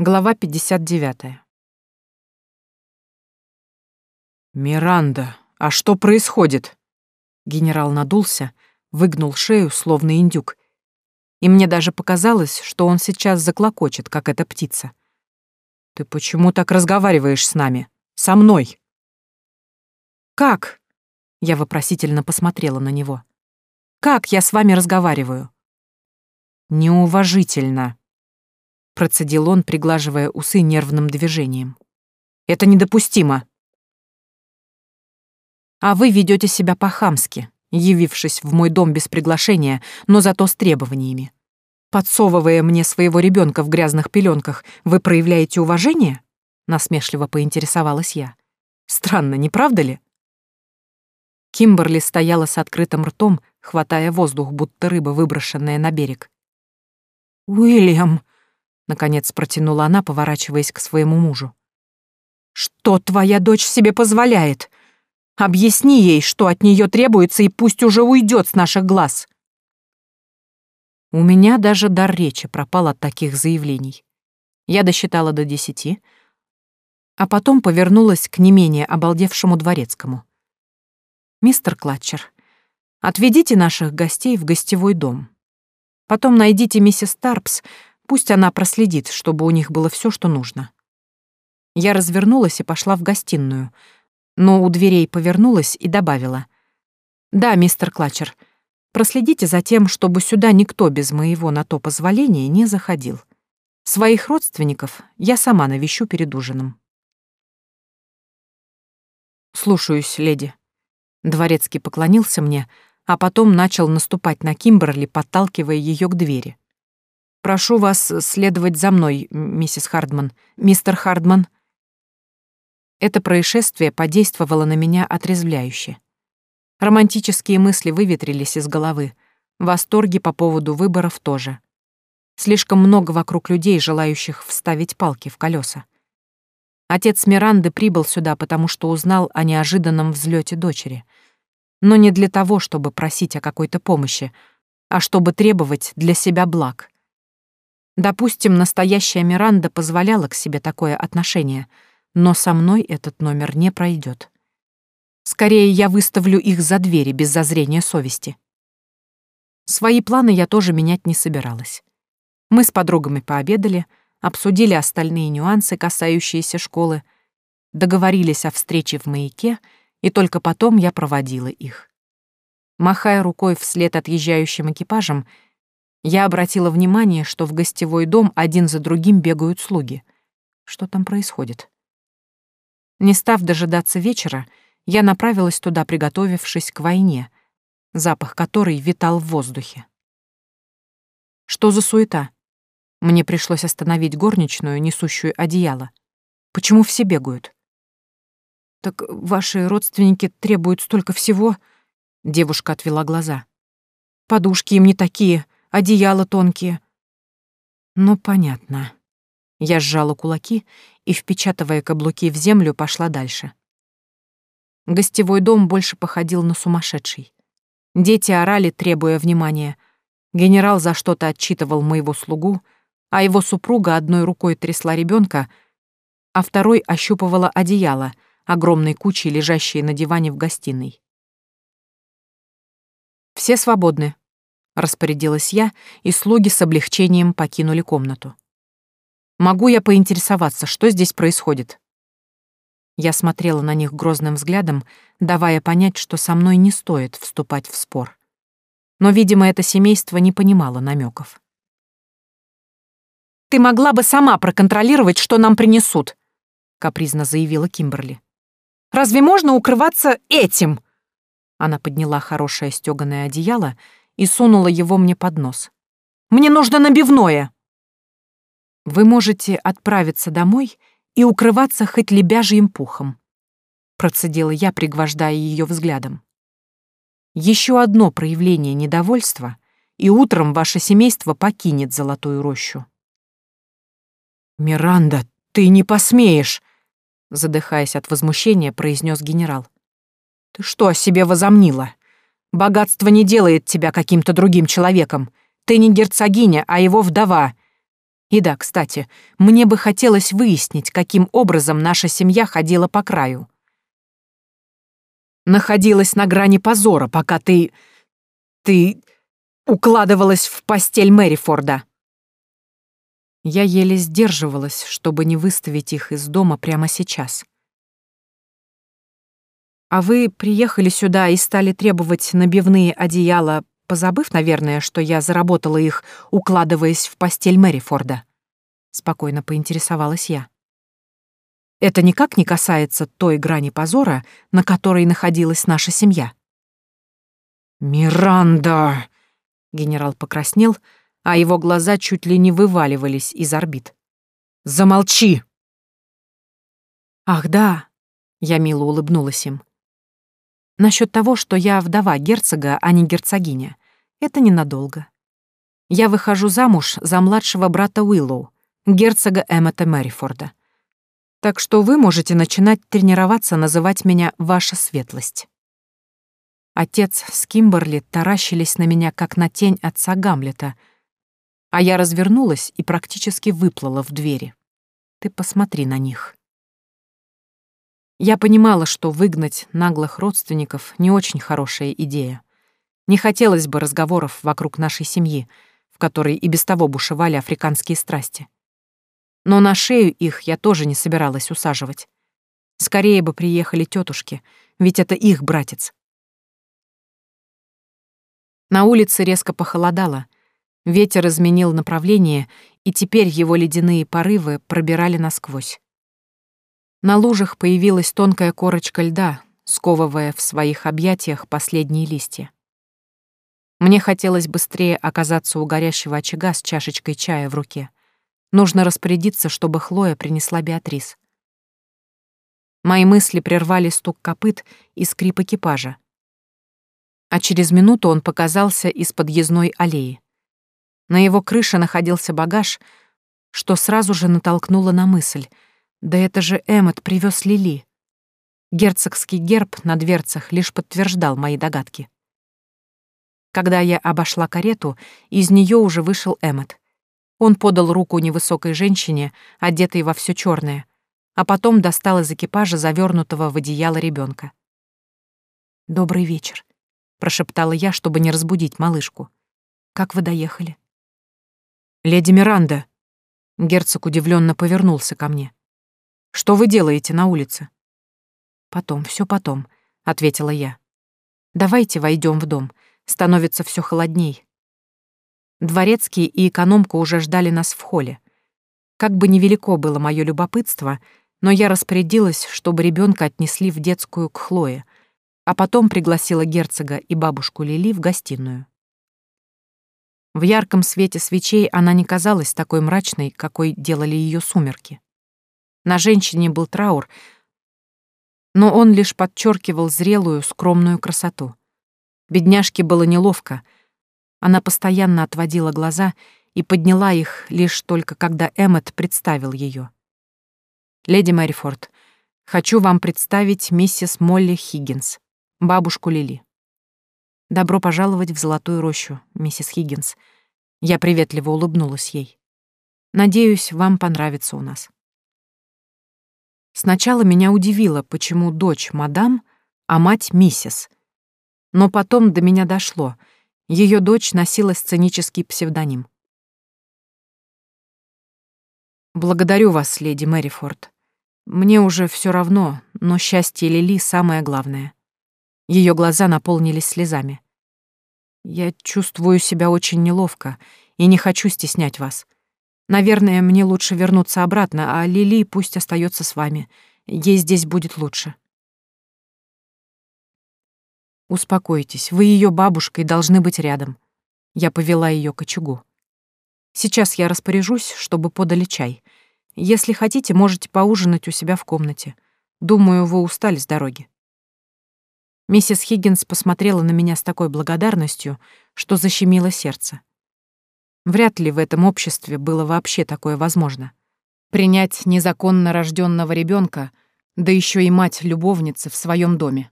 Глава 59. «Миранда, а что происходит?» Генерал надулся, выгнул шею, словно индюк. И мне даже показалось, что он сейчас заклокочет, как эта птица. «Ты почему так разговариваешь с нами? Со мной?» «Как?» Я вопросительно посмотрела на него. «Как я с вами разговариваю?» «Неуважительно», — процедил он, приглаживая усы нервным движением. «Это недопустимо». «А вы ведете себя по-хамски, явившись в мой дом без приглашения, но зато с требованиями. Подсовывая мне своего ребенка в грязных пеленках, вы проявляете уважение?» — насмешливо поинтересовалась я. «Странно, не правда ли?» Кимберли стояла с открытым ртом, хватая воздух, будто рыба, выброшенная на берег. «Уильям!» — наконец протянула она, поворачиваясь к своему мужу. «Что твоя дочь себе позволяет? Объясни ей, что от нее требуется, и пусть уже уйдет с наших глаз!» У меня даже дар речи пропал от таких заявлений. Я досчитала до десяти, а потом повернулась к не менее обалдевшему дворецкому. «Мистер Клатчер, отведите наших гостей в гостевой дом. Потом найдите миссис Тарпс, пусть она проследит, чтобы у них было все, что нужно». Я развернулась и пошла в гостиную, но у дверей повернулась и добавила. «Да, мистер Клатчер, проследите за тем, чтобы сюда никто без моего на то позволения не заходил. Своих родственников я сама навещу перед ужином». «Слушаюсь, леди», Дворецкий поклонился мне, а потом начал наступать на Кимберли, подталкивая ее к двери. «Прошу вас следовать за мной, миссис Хардман. Мистер Хардман». Это происшествие подействовало на меня отрезвляюще. Романтические мысли выветрились из головы, восторги по поводу выборов тоже. Слишком много вокруг людей, желающих вставить палки в колеса. Отец Миранды прибыл сюда, потому что узнал о неожиданном взлете дочери. Но не для того, чтобы просить о какой-то помощи, а чтобы требовать для себя благ. Допустим, настоящая Миранда позволяла к себе такое отношение, но со мной этот номер не пройдет. Скорее, я выставлю их за двери без зазрения совести. Свои планы я тоже менять не собиралась. Мы с подругами пообедали — обсудили остальные нюансы, касающиеся школы, договорились о встрече в маяке, и только потом я проводила их. Махая рукой вслед отъезжающим экипажам, я обратила внимание, что в гостевой дом один за другим бегают слуги. Что там происходит? Не став дожидаться вечера, я направилась туда, приготовившись к войне, запах которой витал в воздухе. Что за суета? Мне пришлось остановить горничную, несущую одеяло. Почему все бегают? «Так ваши родственники требуют столько всего?» Девушка отвела глаза. «Подушки им не такие, одеяла тонкие». «Ну, понятно». Я сжала кулаки и, впечатывая каблуки в землю, пошла дальше. Гостевой дом больше походил на сумасшедший. Дети орали, требуя внимания. Генерал за что-то отчитывал моего слугу — а его супруга одной рукой трясла ребенка, а второй ощупывала одеяло, огромной кучей, лежащей на диване в гостиной. «Все свободны», — распорядилась я, и слуги с облегчением покинули комнату. «Могу я поинтересоваться, что здесь происходит?» Я смотрела на них грозным взглядом, давая понять, что со мной не стоит вступать в спор. Но, видимо, это семейство не понимало намеков. Ты могла бы сама проконтролировать, что нам принесут», — капризно заявила Кимберли. «Разве можно укрываться этим?» Она подняла хорошее стёганое одеяло и сунула его мне под нос. «Мне нужно набивное!» «Вы можете отправиться домой и укрываться хоть лебяжьим пухом», процедила я, пригвождая ее взглядом. Еще одно проявление недовольства, и утром ваше семейство покинет Золотую рощу. «Миранда, ты не посмеешь!» Задыхаясь от возмущения, произнес генерал. «Ты что о себе возомнила? Богатство не делает тебя каким-то другим человеком. Ты не герцогиня, а его вдова. И да, кстати, мне бы хотелось выяснить, каким образом наша семья ходила по краю. Находилась на грани позора, пока ты... ты укладывалась в постель Мэрифорда. Я еле сдерживалась, чтобы не выставить их из дома прямо сейчас. А вы приехали сюда и стали требовать набивные одеяла, позабыв, наверное, что я заработала их, укладываясь в постель Мэрифорда? Спокойно поинтересовалась я. Это никак не касается той грани позора, на которой находилась наша семья. «Миранда!» — генерал покраснел, а его глаза чуть ли не вываливались из орбит. «Замолчи!» «Ах, да!» — я мило улыбнулась им. Насчет того, что я вдова герцога, а не герцогиня. Это ненадолго. Я выхожу замуж за младшего брата Уиллоу, герцога Эммета Мэрифорда. Так что вы можете начинать тренироваться называть меня «Ваша светлость». Отец с Кимберли таращились на меня, как на тень отца Гамлета, а я развернулась и практически выплыла в двери. Ты посмотри на них. Я понимала, что выгнать наглых родственников — не очень хорошая идея. Не хотелось бы разговоров вокруг нашей семьи, в которой и без того бушевали африканские страсти. Но на шею их я тоже не собиралась усаживать. Скорее бы приехали тетушки, ведь это их братец. На улице резко похолодало. Ветер изменил направление, и теперь его ледяные порывы пробирали насквозь. На лужах появилась тонкая корочка льда, сковывая в своих объятиях последние листья. Мне хотелось быстрее оказаться у горящего очага с чашечкой чая в руке. Нужно распорядиться, чтобы Хлоя принесла Беатрис. Мои мысли прервали стук копыт и скрип экипажа. А через минуту он показался из подъездной аллеи. На его крыше находился багаж, что сразу же натолкнуло на мысль — да это же Эммот привез Лили. Герцогский герб на дверцах лишь подтверждал мои догадки. Когда я обошла карету, из нее уже вышел Эммот. Он подал руку невысокой женщине, одетой во все черное, а потом достал из экипажа завернутого в одеяло ребенка. «Добрый вечер», — прошептала я, чтобы не разбудить малышку. «Как вы доехали?» «Леди Миранда», — герцог удивленно повернулся ко мне. Что вы делаете на улице?» «Потом, все потом», — ответила я. «Давайте войдем в дом. Становится все холодней». Дворецкий и экономка уже ждали нас в холле. Как бы невелико было мое любопытство, но я распорядилась, чтобы ребенка отнесли в детскую к Хлое, а потом пригласила герцога и бабушку Лили в гостиную. В ярком свете свечей она не казалась такой мрачной, какой делали ее сумерки. На женщине был траур, но он лишь подчеркивал зрелую, скромную красоту. Бедняжке было неловко. Она постоянно отводила глаза и подняла их лишь только когда Эммет представил ее. «Леди Мэрифорд, хочу вам представить миссис Молли Хиггинс, бабушку Лили. Добро пожаловать в Золотую рощу, миссис Хиггинс». Я приветливо улыбнулась ей. «Надеюсь, вам понравится у нас». Сначала меня удивило, почему дочь мадам, а мать миссис. Но потом до меня дошло. Ее дочь носила сценический псевдоним. «Благодарю вас, леди Мэрифорд. Мне уже все равно, но счастье Лили самое главное». Ее глаза наполнились слезами. «Я чувствую себя очень неловко и не хочу стеснять вас. Наверное, мне лучше вернуться обратно, а Лили пусть остается с вами. Ей здесь будет лучше. Успокойтесь, вы ее бабушкой должны быть рядом. Я повела ее к очагу. Сейчас я распоряжусь, чтобы подали чай. Если хотите, можете поужинать у себя в комнате. Думаю, вы устали с дороги. Миссис Хиггинс посмотрела на меня с такой благодарностью, что защемило сердце. Вряд ли в этом обществе было вообще такое возможно. Принять незаконно рожденного ребенка, да еще и мать любовницы в своем доме.